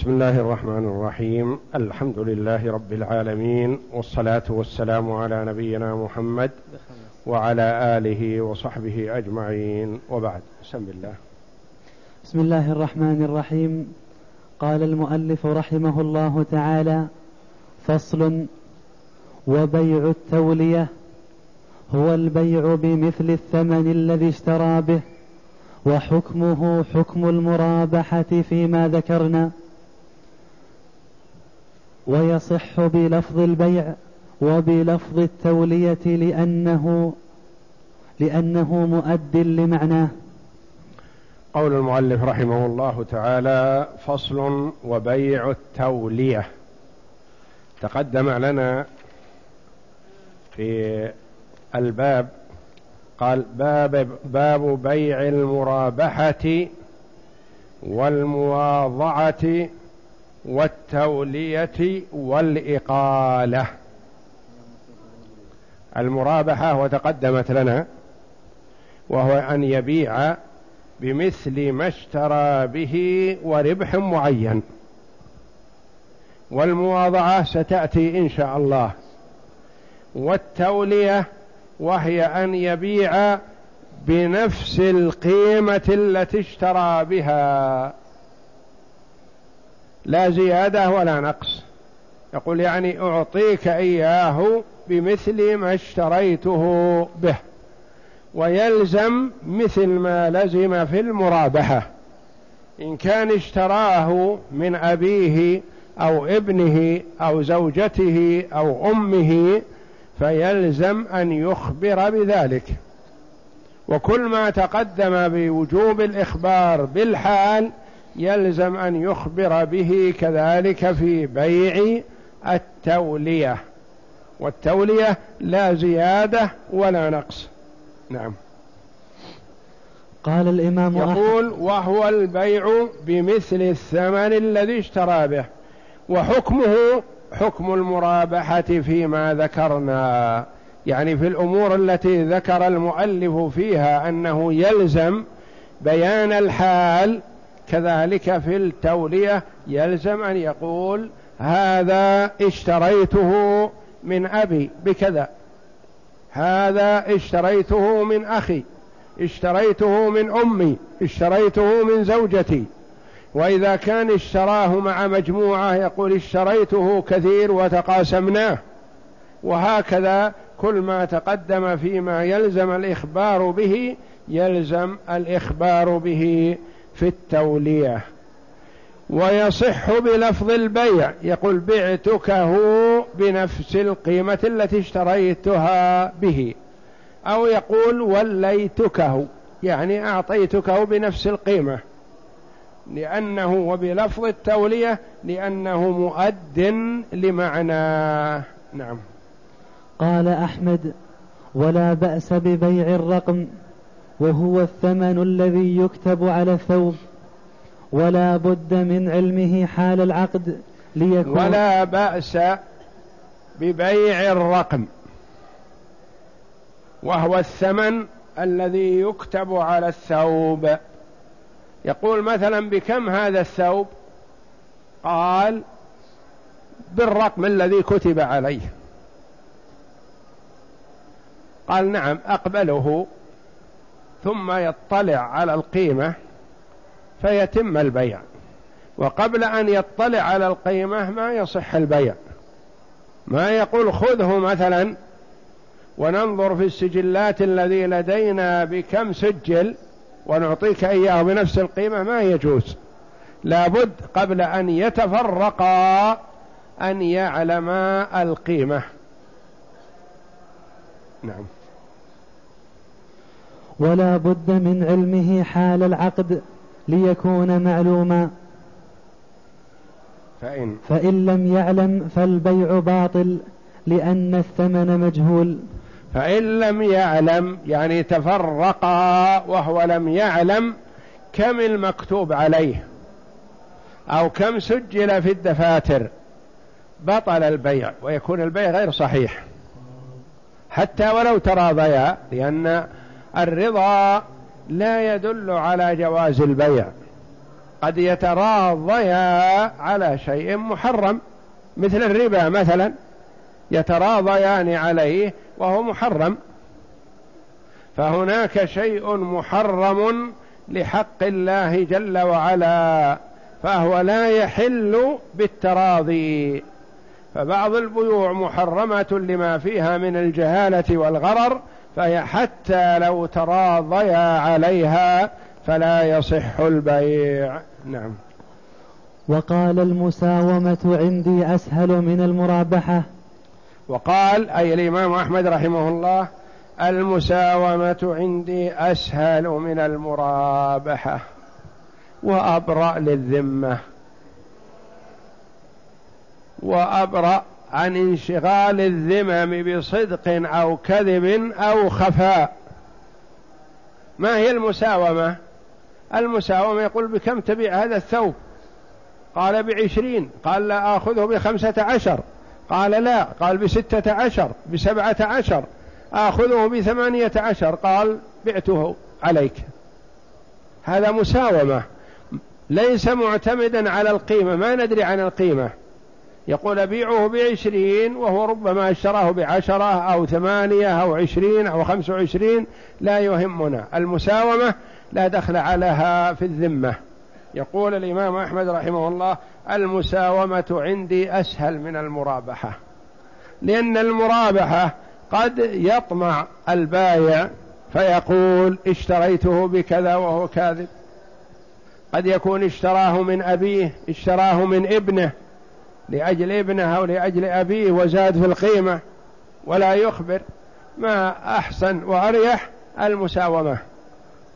بسم الله الرحمن الرحيم. الحمد لله رب العالمين والصلاة والسلام على نبينا محمد وعلى آله وصحبه أجمعين. وبعد بسم الله. بسم الله الرحمن الرحيم. قال المؤلف رحمه الله تعالى فصل وبيع التولية هو البيع بمثل الثمن الذي اشترى به وحكمه حكم المرابحة فيما ذكرنا. ويصح بلفظ البيع وبلفظ التولية لأنه لأنه مؤد لمعناه. قول المؤلف رحمه الله تعالى فصل وبيع التولية. تقدم لنا في الباب قال باب باب بيع المرابحة والمواضعة والتولية والإقالة. المرابحة وتقدمت لنا وهو أن يبيع بمثل ما اشترى به وربح معين. والمواضعة ستأتي إن شاء الله. والتولية وهي أن يبيع بنفس القيمة التي اشترى بها. لا زيادة ولا نقص. يقول يعني أعطيك إياه بمثل ما اشتريته به ويلزم مثل ما لزم في المرابحة. إن كان اشتراه من أبيه أو ابنه أو زوجته أو أمه فيلزم أن يخبر بذلك. وكل ما تقدم بوجوب الإخبار بالحال يلزم أن يخبر به كذلك في بيع التولية. والتولية لا زيادة ولا نقص. نعم. قال الإمام يقول وهو البيع بمثل الثمن الذي اشترى به. وحكمه حكم المرابحة فيما ذكرنا. يعني في الأمور التي ذكر المؤلف فيها أنه يلزم بيان الحال كذلك في التولية يلزم أن يقول هذا اشتريته من أبي بكذا. هذا اشتريته من أخي اشتريته من أمي اشتريته من زوجتي. وإذا كان اشتراه مع مجموعة يقول اشتريته كثير وتقاسمناه. وهكذا كل ما تقدم فيما يلزم الإخبار به يلزم الإخبار به في التولية ويصح بلفظ البيع. يقول بعتكه بنفس القيمة التي اشتريتها به. أو يقول وليتكه يعني أعطيتكه بنفس القيمة. لأنه وبلفظ التولية لأنه مؤد لمعناه نعم. قال أحمد ولا بأس ببيع الرقم. وهو الثمن الذي يكتب على الثوب. ولا بد من علمه حال العقد ليكون ولا بأس ببيع الرقم. وهو الثمن الذي يكتب على الثوب. يقول مثلا بكم هذا الثوب؟ قال بالرقم الذي كتب عليه. قال نعم أقبله. ثم يطلع على القيمة فيتم البيع. وقبل أن يطلع على القيمة ما يصح البيع. ما يقول خذه مثلا وننظر في السجلات الذي لدينا بكم سجل ونعطيك إياه بنفس القيمة ما يجوز. لابد قبل أن يتفرقا أن يعلما القيمة. نعم. ولا بد من علمه حال العقد ليكون معلوما. فإن. فإن لم يعلم فالبيع باطل لأن الثمن مجهول. فإن لم يعلم يعني تفرقا وهو لم يعلم كم المكتوب عليه أو كم سجل في الدفاتر بطل البيع ويكون البيع غير صحيح. حتى ولو تراضيا لأن الرضا لا يدل على جواز البيع. قد يتراضيا على شيء محرم مثل الربا مثلا يتراضيان عليه وهو محرم. فهناك شيء محرم لحق الله جل وعلا فهو لا يحل بالتراضي. فبعض البيوع محرمة لما فيها من الجهالة والغرر فهي حتى لو تراضيا عليها فلا يصح البيع. نعم. وقال المساومة عندي أسهل من المرابحة. وقال أي الإمام أحمد رحمه الله المساومة عندي أسهل من المرابحة وأبرأ للذمة. وأبرأ عن انشغال الذمم بصدق أو كذب أو خفاء. ما هي المساومة؟ المساومة يقول بكم تبيع هذا الثوب؟ قال بعشرين. قال لا آخذه بخمسة عشر. قال لا. قال بستة عشر. بسبعة عشر. آخذه بثمانية عشر. قال بعته عليك. هذا مساومة. ليس معتمدا على القيمة. ما ندري عن القيمة. يقول أبيعه بعشرين وهو ربما أشتراه بعشرة أو ثمانية أو عشرين أو خمس وعشرين لا يهمنا. المساومة لا دخل عليها في الذمة. يقول الإمام أحمد رحمه الله المساومة عندي أسهل من المرابحة. لأن المرابحة قد يطمع البايع فيقول اشتريته بكذا وهو كاذب. قد يكون اشتراه من أبيه اشتراه من ابنه لأجل ابنه أو لأجل أبيه وزاد في القيمة ولا يخبر ما أحسن وأريح المساومة.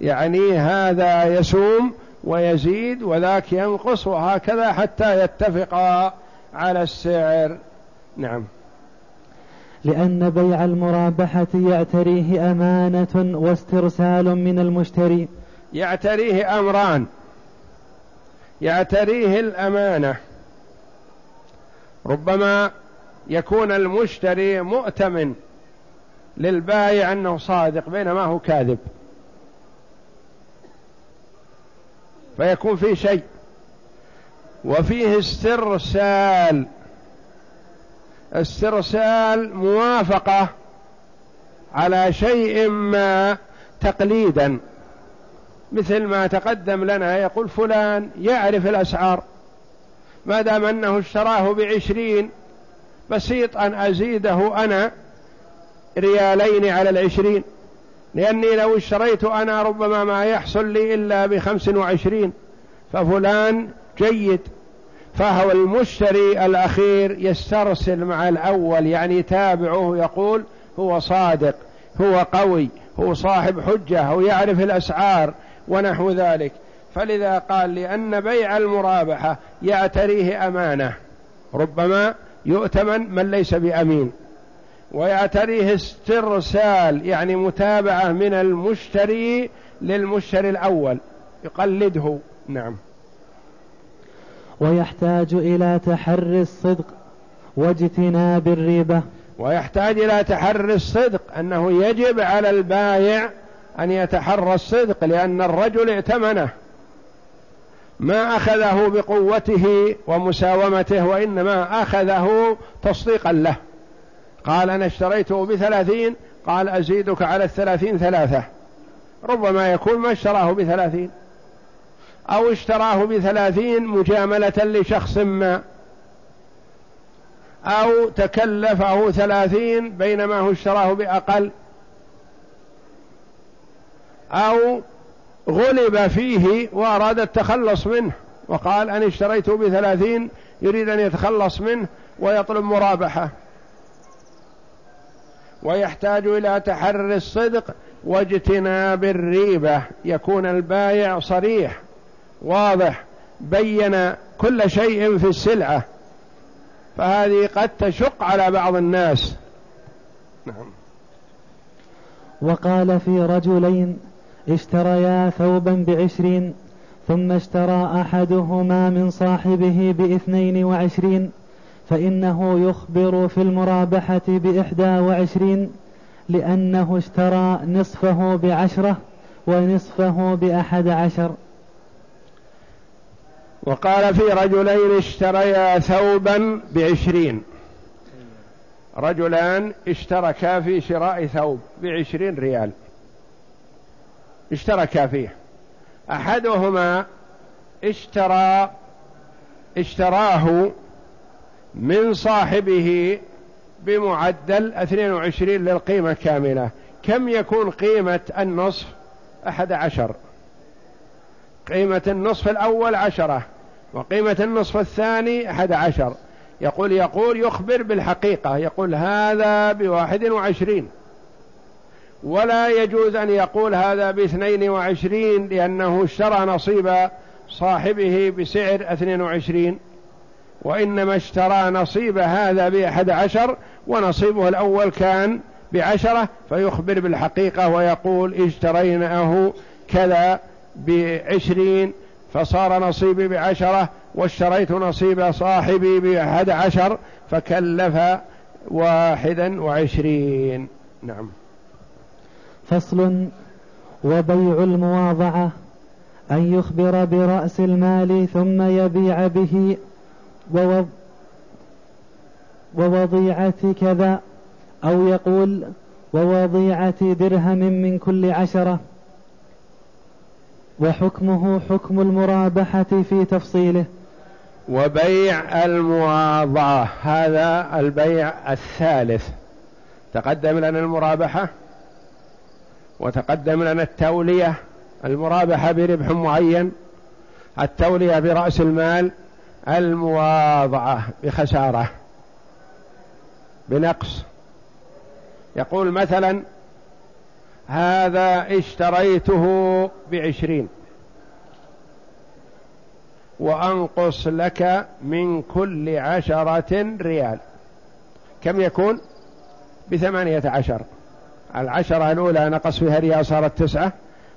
يعني هذا يسوم ويزيد وذاك ينقص وهكذا حتى يتفقا على السعر. نعم. لأن بيع المرابحة يعتريه أمانة واسترسال من المشتري. يعتريه أمران. يعتريه الأمانة. ربما يكون المشتري مؤتمن للبائع أنه صادق بينما هو كاذب. فيكون في شيء. وفيه استرسال. استرسال موافقة على شيء ما تقليدا. مثل ما تقدم لنا يقول فلان يعرف الأسعار. ما دام أنه اشتراه بعشرين بسيط أن أزيده أنا ريالين على العشرين. لأني لو اشتريت أنا ربما ما يحصل لي إلا بخمس وعشرين. ففلان جيد. فهو المشتري الأخير يسترسل مع الأول يعني يتابعه يقول هو صادق هو قوي هو صاحب حجة هو يعرف الأسعار ونحو ذلك. فلذا قال لأن بيع المرابحة يعتريه أمانة ربما يؤتمن من ليس بأمين. ويعتريه استرسال يعني متابعة من المشتري للمشتري الأول يقلده. نعم. ويحتاج إلى تحري الصدق واجتناب الريبة ويحتاج إلى تحري الصدق أنه يجب على البايع أن يتحرى الصدق لأن الرجل ائتمنه. ما أخذه بقوته ومساومته وإنما أخذه تصديقا له. قال أنا اشتريته بثلاثين قال أزيدك على الثلاثين ثلاثة. ربما يكون ما اشتراه بثلاثين. أو اشتراه بثلاثين مجاملة لشخص ما. أو تكلفه ثلاثين بينما هو اشتراه بأقل. أو غلب فيه وأراد التخلص منه. وقال أنا اشتريته بثلاثين يريد أن يتخلص منه ويطلب مرابحة. ويحتاج إلى تحري الصدق واجتناب الريبة. يكون البايع صريح واضح بين كل شيء في السلعة. فهذه قد تشق على بعض الناس. نعم. وقال في رجلين اشتريا ثوبا بعشرين ثم اشترى أحدهما من صاحبه باثنين وعشرين فإنه يخبر في المرابحة بإحدى وعشرين لأنه اشترى نصفه بعشرة ونصفه بأحد عشر. وقال في رجلين اشتريا ثوبا بعشرين. رجلان اشتركا في شراء ثوب بعشرين ريال. اشتركا فيه. أحدهما اشترى اشتراه من صاحبه بمعدل 22 للقيمة كاملة. كم يكون قيمة النصف؟ أحد عشر. قيمة النصف الأول عشرة وقيمة النصف الثاني أحد عشر. يقول يقول يخبر بالحقيقة يقول هذا بواحد وعشرين. ولا يجوز أن يقول هذا باثنين وعشرين لأنه اشترى نصيب صاحبه بسعر اثنين وعشرين وإنما اشترى نصيب هذا بأحد عشر ونصيبه الأول كان بعشرة فيخبر بالحقيقة ويقول اشتريناه كذا بعشرين فصار نصيبي بعشرة واشتريت نصيب صاحبي بأحد عشر فكلف واحدا وعشرين. نعم. فصل وبيع المواضعة أن يخبر برأس المال ثم يبيع به ووضيعة كذا أو يقول ووضيعة درهم من كل عشرة. وحكمه حكم المرابحة في تفصيله. وبيع المواضعة هذا البيع الثالث. تقدم لنا المرابحة؟ وتقدم لنا التولية المرابحة بربح معين التولية برأس المال المواضعة بخسارة بنقص. يقول مثلا هذا اشتريته بعشرين وأنقص لك من كل عشرة ريال. كم يكون؟ بثمانية عشر. العشرة الأولى نقص فيها ريال صارت تسعة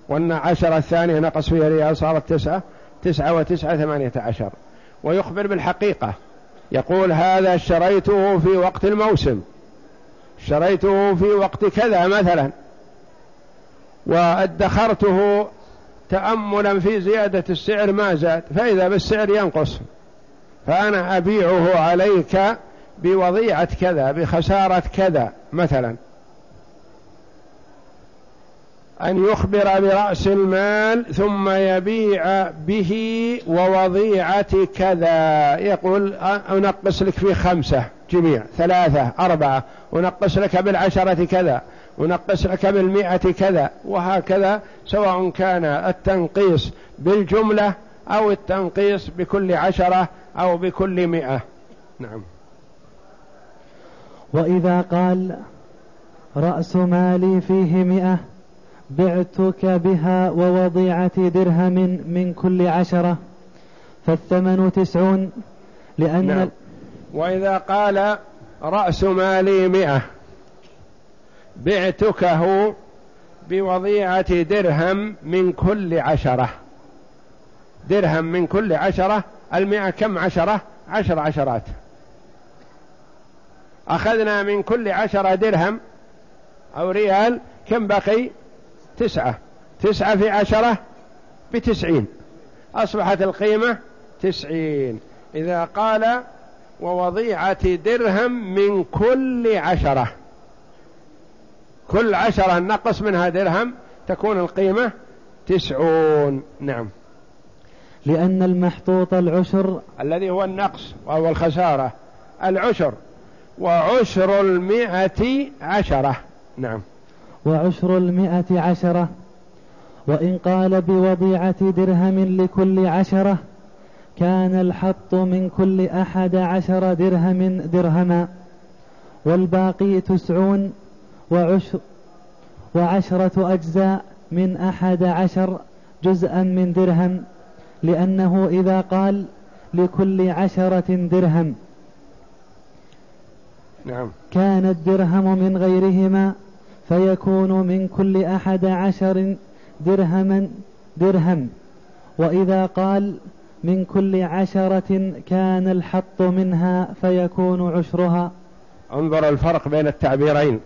والعشرة الثانية نقص فيها ريال صارت تسعة تسعة وتسعة ثمانية عشر. ويخبر بالحقيقة يقول هذا اشتريته في وقت الموسم. اشتريته في وقت كذا مثلا. وادخرته تأملا في زيادة السعر ما زاد فإذا بالسعر ينقص. فأنا أبيعه عليك بوضيعة كذا بخسارة كذا مثلا. أن يخبر برأس المال ثم يبيع به ووضيعة كذا. يقول أنقص لك في خمسة جميع ثلاثة أربعة. أنقص لك بالعشرة كذا. أنقص لك بالمئة كذا. وهكذا سواء كان التنقيص بالجملة أو التنقيص بكل عشرة أو بكل مئة. نعم. وإذا قال رأس مالي فيه مئة بعتك بها ووضيعة درهم من كل عشرة فالثمن تسعون لأن نعم. وإذا قال رأس مالي مئة بعتكه بوضيعة درهم من كل عشرة. درهم من كل عشرة المئة كم عشرة؟ عشر عشرات. أخذنا من كل عشرة درهم أو ريال كم بقي؟ تسعة. تسعة في عشرة بتسعين. أصبحت القيمة تسعين. إذا قال ووضيعة درهم من كل عشرة. كل عشرة نقص منها درهم تكون القيمة تسعون. نعم. لأن المحطوط العشر الذي هو النقص وهو الخسارة. العشر. وعشر المئة عشرة. نعم. وعشر المئة عشرة وإن قال بوضيعة درهم لكل عشرة كان الحط من كل أحد عشر درهم درهما والباقي تسعون وعشر وعشرة أجزاء من أحد عشر جزءا من درهم لأنه إذا قال لكل عشرة درهم. نعم. كان الدرهم من غيرهما فيكون من كل أحد عشر درهما درهم. وإذا قال من كل عشرة كان الحط منها فيكون عشرها. انظر الفرق بين التعبيرين.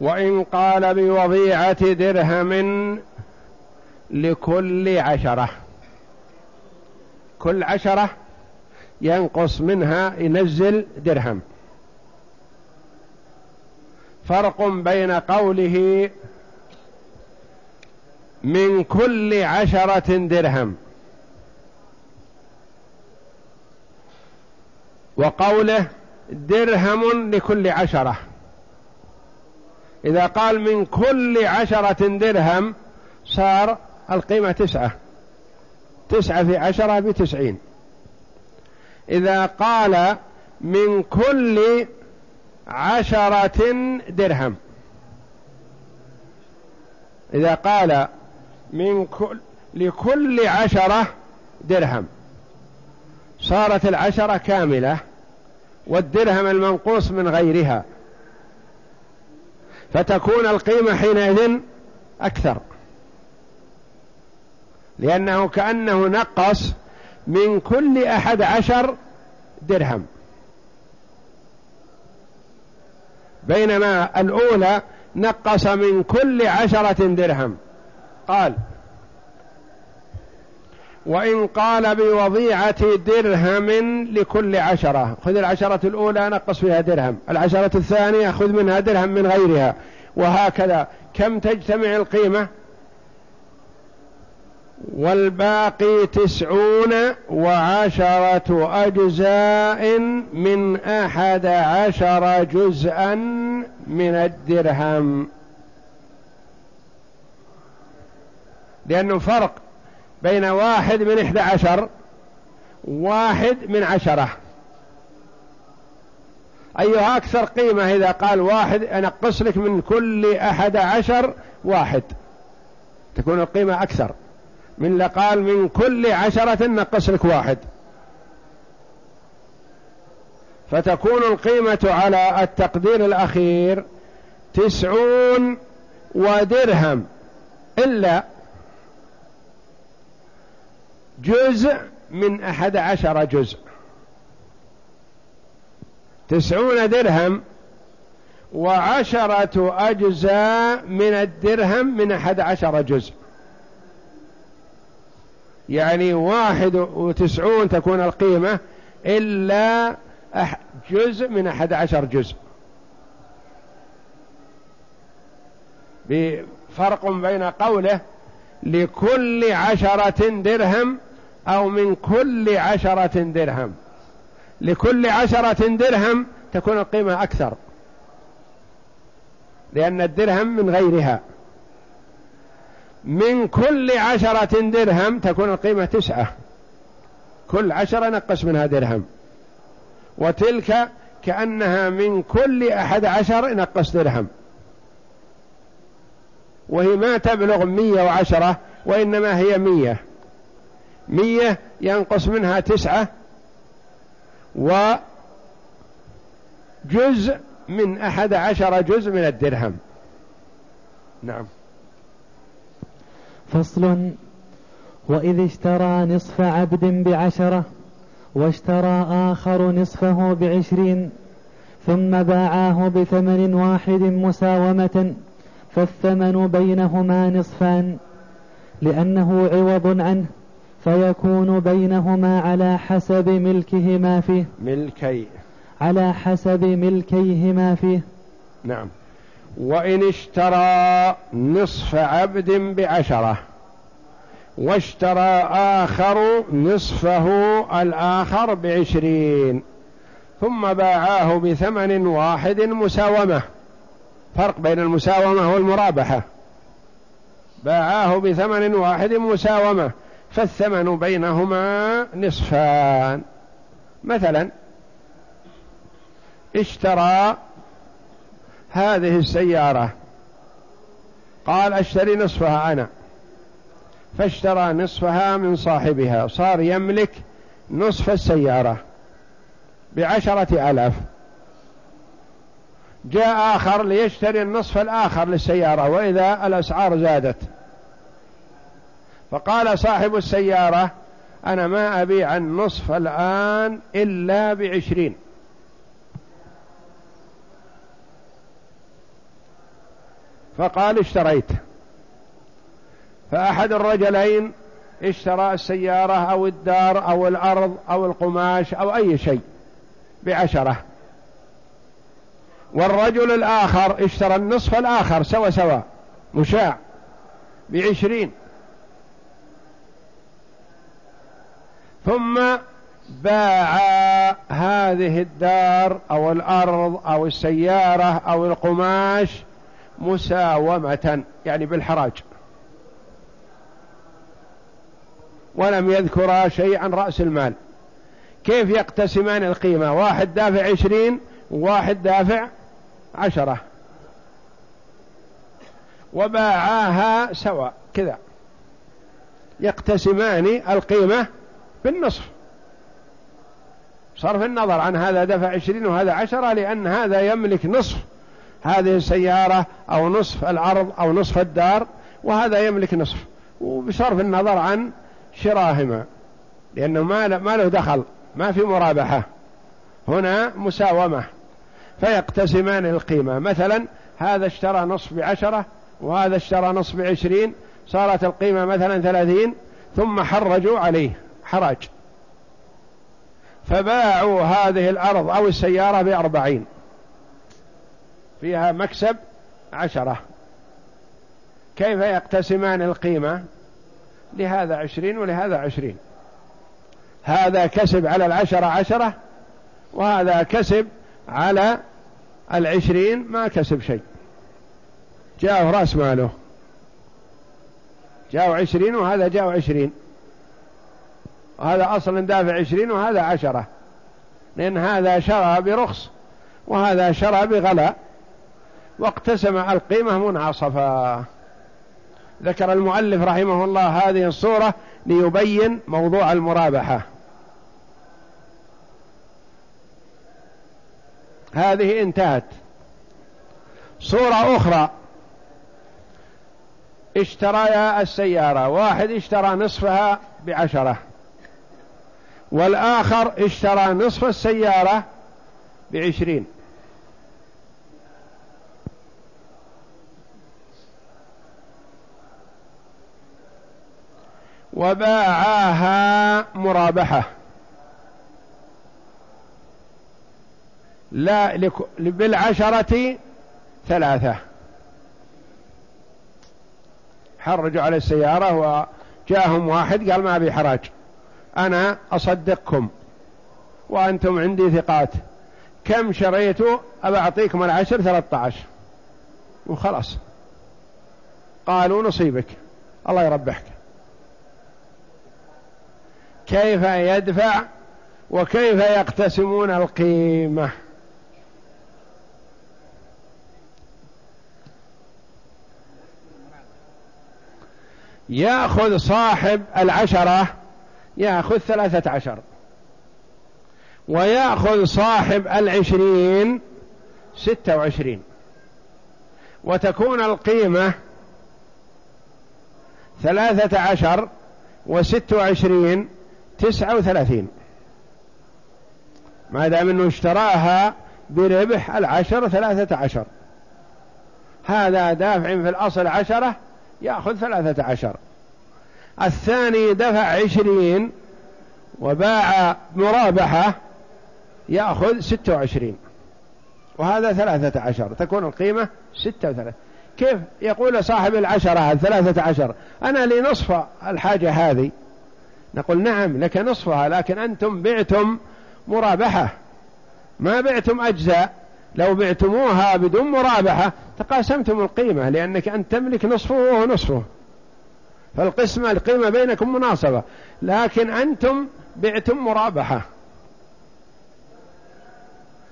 وإن قال بوضيعة درهم لكل عشرة. كل عشرة ينقص منها ينزل درهم. فرق بين قوله من كل عشرة درهم وقوله درهم لكل عشرة. إذا قال من كل عشرة درهم صار القيمة تسعة. تسعة في عشرة بتسعين. إذا قال من كل عشرة درهم. إذا قال من كل لكل عشرة درهم. صارت العشرة كاملة والدرهم المنقوص من غيرها. فتكون القيمة حينئذ أكثر. لأنه كأنه نقص من كل أحد عشر درهم. بينما الأولى نقص من كل عشرة درهم. قال وإن قال بوضيعة درهم لكل عشرة خذ العشرة الأولى نقص فيها درهم العشرة الثانية خذ منها درهم من غيرها وهكذا. كم تجتمع القيمة؟ والباقي تسعون وعشرة أجزاء من أحد عشر جزءا من الدرهم. لأنه فرق بين واحد من إحدى عشر واحد من عشرة. أيها أكثر قيمة إذا قال واحد أنقص لك من كل أحد عشر واحد. تكون القيمة أكثر. من لقال من كل عشرة نقص لك واحد. فتكون القيمة على التقدير الأخير تسعون ودرهم. إلا جزء من أحد عشر جزء. تسعون درهم وعشرة أجزاء من الدرهم من أحد عشر جزء. يعني واحد وتسعون تكون القيمة إلا جزء من أحد عشر جزء. بفرق بين قوله لكل عشرة درهم أو من كل عشرة درهم. لكل عشرة درهم تكون القيمة أكثر. لأن الدرهم من غيرها. من كل عشرة درهم تكون القيمة تسعة. كل عشرة نقص منها درهم. وتلك كأنها من كل أحد عشر نقص درهم. وهي ما تبلغ مية وعشرة وإنما هي مية. مية ينقص منها تسعة وجزء من أحد عشر جزء من الدرهم. نعم. فصل وإذ اشترى نصف عبد بعشرة واشترى آخر نصفه بعشرين ثم باعاه بثمن واحد مساومة فالثمن بينهما نصفان لأنه عوض عنه فيكون بينهما على حسب ملكهما فيه ملكي. على حسب ملكيهما فيه. نعم. وإن اشترى نصف عبد بعشرة واشترى آخر نصفه الآخر بعشرين ثم باعاه بثمن واحد مساومة. فرق بين المساومة والمرابحة. باعاه بثمن واحد مساومة فالثمن بينهما نصفان. مثلا اشترى هذه السيارة. قال أشتري نصفها أنا. فاشترى نصفها من صاحبها. صار يملك نصف السيارة بعشرة ألاف جاء آخر ليشتري النصف الآخر للسيارة وإذا الأسعار زادت. فقال صاحب السيارة أنا ما أبيع النصف الآن إلا بعشرين. فقال اشتريت. فأحد الرجلين اشترى السيارة أو الدار أو الأرض أو القماش أو أي شيء بعشرة. والرجل الآخر اشترى النصف الآخر سوا سوا مشاع بعشرين. ثم باع هذه الدار أو الأرض أو السيارة أو القماش مساومة يعني بالحراج. ولم يذكر شيء عن رأس المال. كيف يقتسمان القيمة؟ واحد دافع عشرين وواحد دافع عشرة. وباعاها سواء كذا. يقتسمان القيمة بالنصف. صرف النظر عن هذا دفع عشرين وهذا عشرة لأن هذا يملك نصف هذه السيارة أو نصف الأرض أو نصف الدار وهذا يملك نصف وبصرف النظر عن شراهما لأنه ما ما له دخل ما في مرابحة. هنا مساومة. فيقتسمان القيمة. مثلا هذا اشترى نصف بعشرة وهذا اشترى نصف بعشرين صارت القيمة مثلا ثلاثين ثم حرجوا عليه. حرج فباعوا هذه الأرض أو السيارة بأربعين. فيها مكسب عشرة. كيف يقتسمان القيمة؟ لهذا عشرين ولهذا عشرين. هذا كسب على العشرة عشرة وهذا كسب على العشرين ما كسب شيء. جاءه رأس ماله. جاءه عشرين وهذا جاءه عشرين. وهذا أصلا دافع عشرين وهذا عشرة. لأن هذا شرى برخص وهذا شرى بغلاء. واقتسم القيمة منعصفا ذكر المؤلف رحمه الله هذه الصورة ليبين موضوع المرابحة. هذه انتهت. صورة أخرى. اشتريا السيارة. واحد اشترى نصفها بعشرة. والآخر اشترى نصف السيارة بعشرين. وباعاها مرابحة. لا بالعشرة ثلاثة. حرجوا على السيارة وجاءهم واحد قال ما أبي حراج أنا أصدقكم وأنتم عندي ثقات. كم شريتوا أبى أعطيكم العشر ثلاثة عشر. وخلاص. قالوا نصيبك. الله يربحك. كيف يدفع وكيف يقتسمون القيمة. يأخذ صاحب العشرة يأخذ ثلاثة عشر. ويأخذ صاحب العشرين ستة وعشرين. وتكون القيمة ثلاثة عشر وست وعشرين تسعة وثلاثين. ما دام إنه اشتراها بربح العشر ثلاثة عشر. هذا دافع في الأصل عشرة يأخذ ثلاثة عشر. الثاني دفع عشرين وباع مرابحة يأخذ ستة وعشرين. وهذا ثلاثة عشر تكون القيمة ستة وثلاثة كيف يقول صاحب العشرة الثلاثة عشر؟ أنا لي نصف الحاجة هذه. نقول نعم لك نصفها لكن أنتم بعتم مرابحة. ما بعتم أجزاء لو بعتموها بدون مرابحة تقاسمتم القيمة لأنك أنت تملك نصفه وهو نصفه. فالقسمة القيمة بينكم مناصبة لكن أنتم بعتم مرابحة.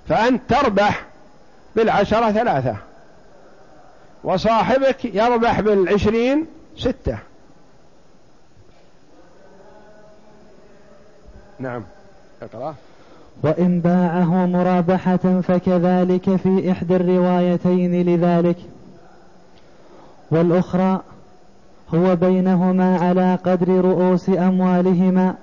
فأنت تربح بالعشرة ثلاثة وصاحبك يربح بالعشرين ستة. نعم. اقرأ. وإن باعه مرابحة فكذلك في إحدى الروايتين لذلك. والأخرى هو بينهما على قدر رؤوس أموالهما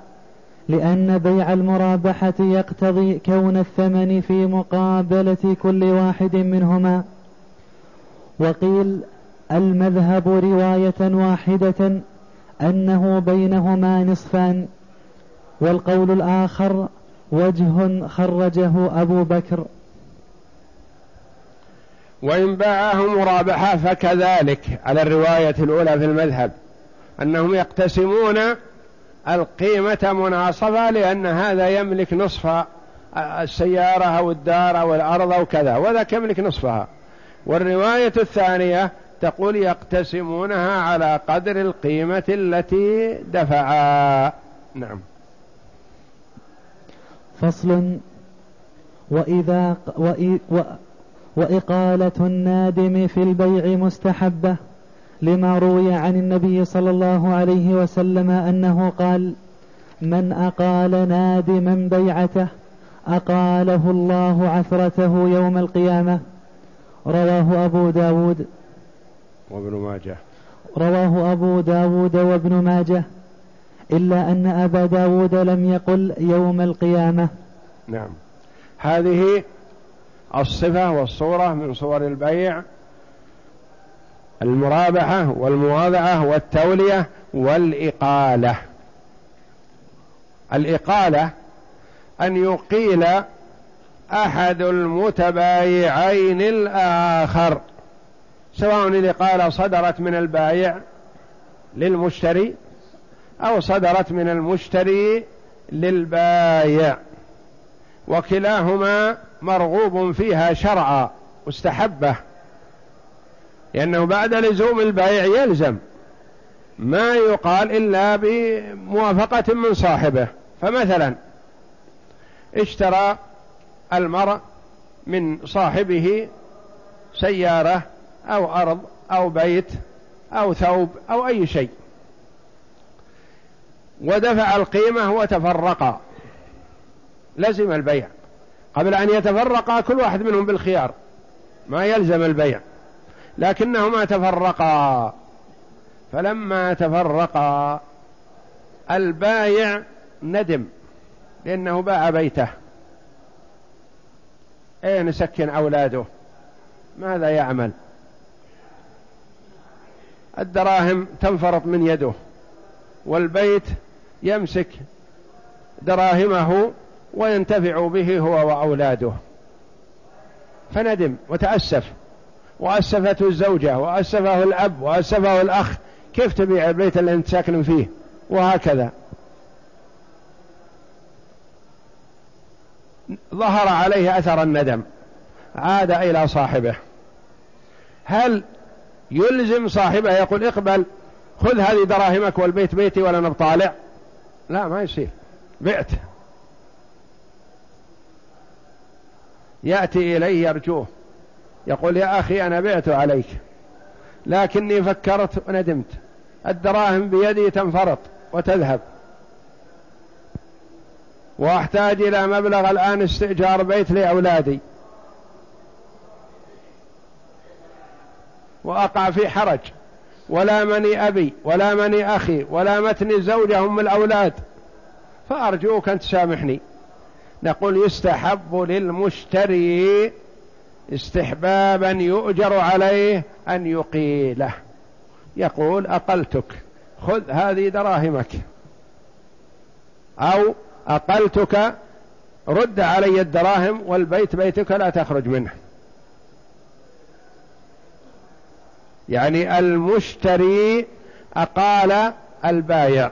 لأن بيع المرابحة يقتضي كون الثمن في مقابلة كل واحد منهما. وقيل المذهب رواية واحدة أنه بينهما نصفان. والقول الآخر وجه خرجه أبو بكر. وإن باعه مرابحة فكذلك على الرواية الأولى في المذهب أنهم يقتسمون القيمة مناصفة لأن هذا يملك نصف السيارة أو الدار أو الأرض أو كذا وذاك يملك نصفها. والرواية الثانية تقول يقتسمونها على قدر القيمة التي دفعا. نعم. فصل وإذا وإقالة النادم في البيع مستحبة لما روي عن النبي صلى الله عليه وسلم أنه قال من أقال نادما بيعته أقاله الله عثرته يوم القيامة رواه أبو داود وابن ماجه. رواه أبو داود وابن ماجه. إلا أن أبا داود لم يقل يوم القيامة. نعم. هذه الصفة والصورة من صور البيع المرابحة والمواضعة والتولية والإقالة. الإقالة أن يقيل أحد المتبايعين الآخر سواء الإقالة صدرت من البايع للمشتري أو صدرت من المشتري للبايع. وكلاهما مرغوب فيها شرعا مستحبة. لأنه بعد لزوم البيع يلزم. ما يقال إلا بموافقة من صاحبه. فمثلا اشترى المرء من صاحبه سيارة أو أرض أو بيت أو ثوب أو أي شيء. ودفع القيمة وتفرقا لزم البيع. قبل أن يتفرقا كل واحد منهم بالخيار. ما يلزم البيع. لكنهما تفرقا. فلما تفرقا البايع ندم. لأنه باع بيته. أين سكن أولاده؟ ماذا يعمل؟ الدراهم تنفرط من يده. والبيت يمسك دراهمه وينتفع به هو وأولاده. فندم وتأسف. وأسفته الزوجة وأسفه الأب وأسفه الأخ. كيف تبيع البيت اللي أنت ساكن فيه؟ وهكذا. ظهر عليه أثر الندم. عاد إلى صاحبه. هل يلزم صاحبه يقول اقبل خذ هذه دراهمك والبيت بيتي ولا نبطالع لا ما يصير. بعت. يأتي إليه يرجوه. يقول يا أخي أنا بعت عليك لكني فكرت وندمت. الدراهم بيدي تنفرط وتذهب. وأحتاج إلى مبلغ الآن استئجار بيت لأولادي. وأقع في حرج. ولا مني أبي ولا مني أخي ولا متني زوجة أم الأولاد. فأرجوك أن تسامحني. نقول يستحب للمشتري استحبابا يؤجر عليه أن يقيله. يقول أقلتك خذ هذه دراهمك. أو أقلتك رد علي الدراهم والبيت بيتك لا تخرج منه. يعني المشتري أقال البايع.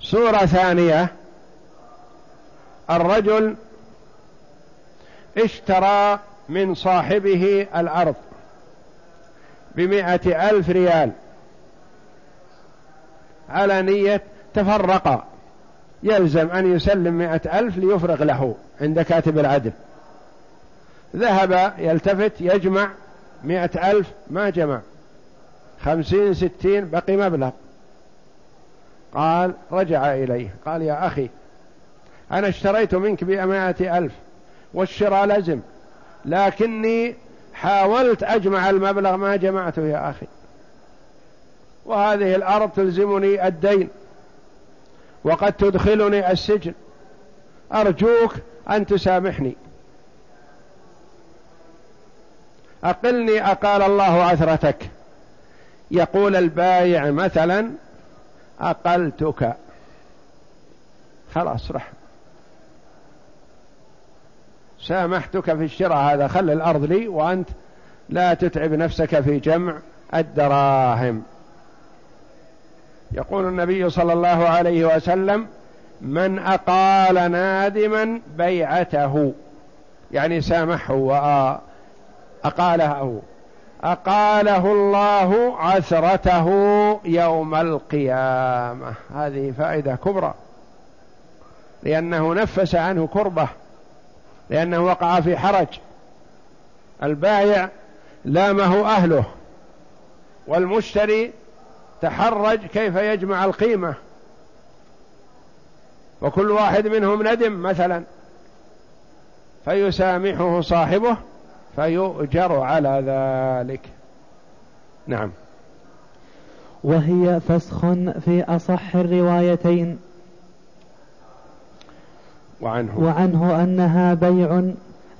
صورة ثانية. الرجل اشترى من صاحبه الأرض بمائة ألف ريال. على نية تفرقا. يلزم أن يسلم مائة ألف ليفرغ له عند كاتب العدل. ذهب يلتفت يجمع مائة ألف ما جمع. خمسين ستين بقي مبلغ. قال رجع إليه. قال يا أخي أنا اشتريت منك بمائة ألف والشراء لزم لكني حاولت أجمع المبلغ ما جمعته يا أخي. وهذه الأرض تلزمني الدين وقد تدخلني السجن. أرجوك أن تسامحني. أقلني أقال الله عثرتك. يقول البايع مثلا أقلتك. خلاص رح. سامحتك في الشراء هذا. خل الأرض لي وأنت لا تتعب نفسك في جمع الدراهم. يقول النبي صلى الله عليه وسلم من أقال نادما بيعته. يعني سامحه وأقاله أقاله الله عثرته يوم القيامة. هذه فائدة كبرى. لأنه نفس عنه كربة. لأنه وقع في حرج. البائع لامه أهله. والمشتري تحرج كيف يجمع القيمة. وكل واحد منهم ندم مثلا. فيسامحه صاحبه. فيؤجر على ذلك. نعم. وهي فسخ في أصح الروايتين. وعنه. وعنه أنها بيع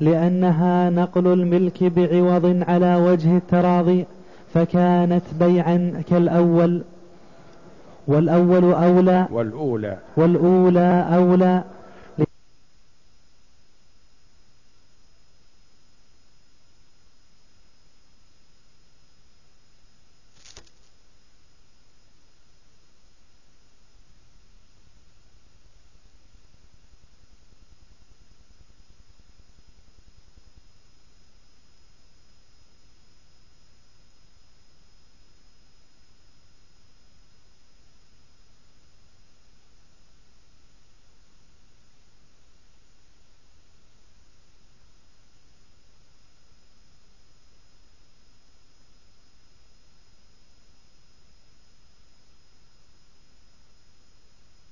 لأنها نقل الملك بعوض على وجه التراضي فكانت بيعا كالأول. والأول أولى. والأولى. والأولى أولى.